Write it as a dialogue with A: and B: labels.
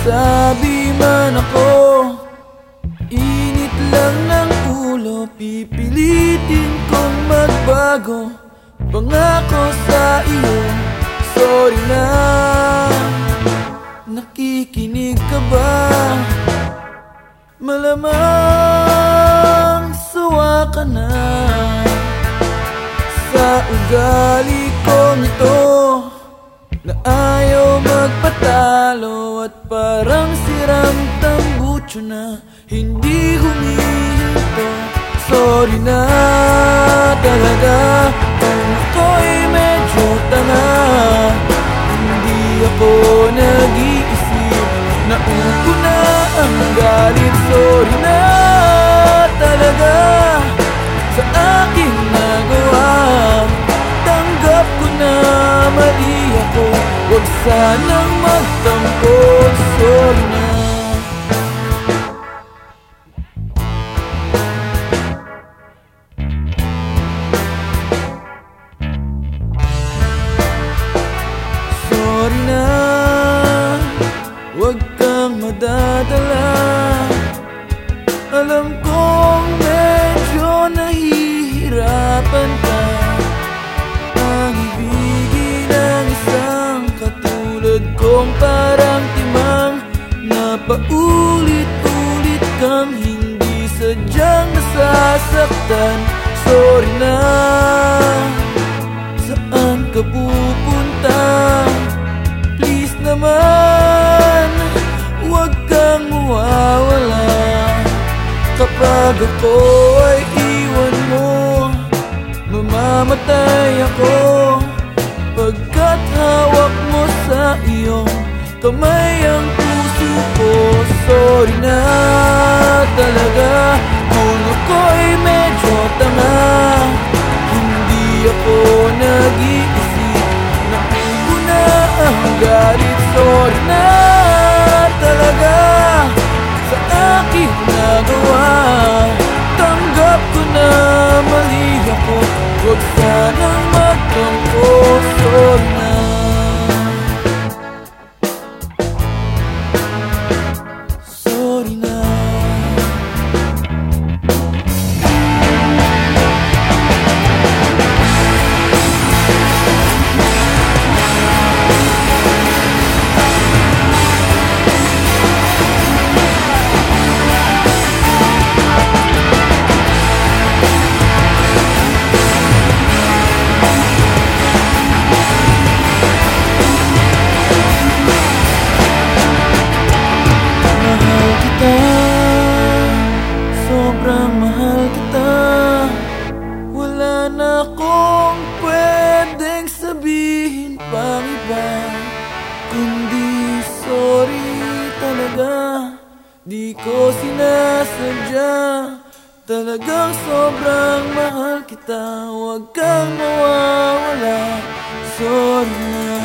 A: Sabi man ako Init lang ng ulo Pipilitin kong magbago. Pangako sa iyo Sorry na. Nakikinig ka ba? Malamang Suwa ka na. Sa ugat At parang sirang tambutso na Hindi humihinto Sorry na talaga Kung ako'y medyo tanga. Hindi ako nag-iisip sanang magtampo Sorry na Sorry na. Huwag kang madadala. Alam kong medyo nahihirapan ka paulit-ulit kang hindi sadyang nasasaktan. Sorry na. Saan ka pupunta? Please naman Huwag kang mawawala. Kapag ako ay iwan mo Mamamatay ako. Pagkat hawak mo sa iyong Kamay ang puso ko Sorry na talaga. Kung ako'y medyo tanga. Hindi ako nag-iisip Nakuha na ang galit. Sorry na talaga Di ko sinasadya. Talagang sobrang mahal kita. Huwag kang mawawala. Sorry na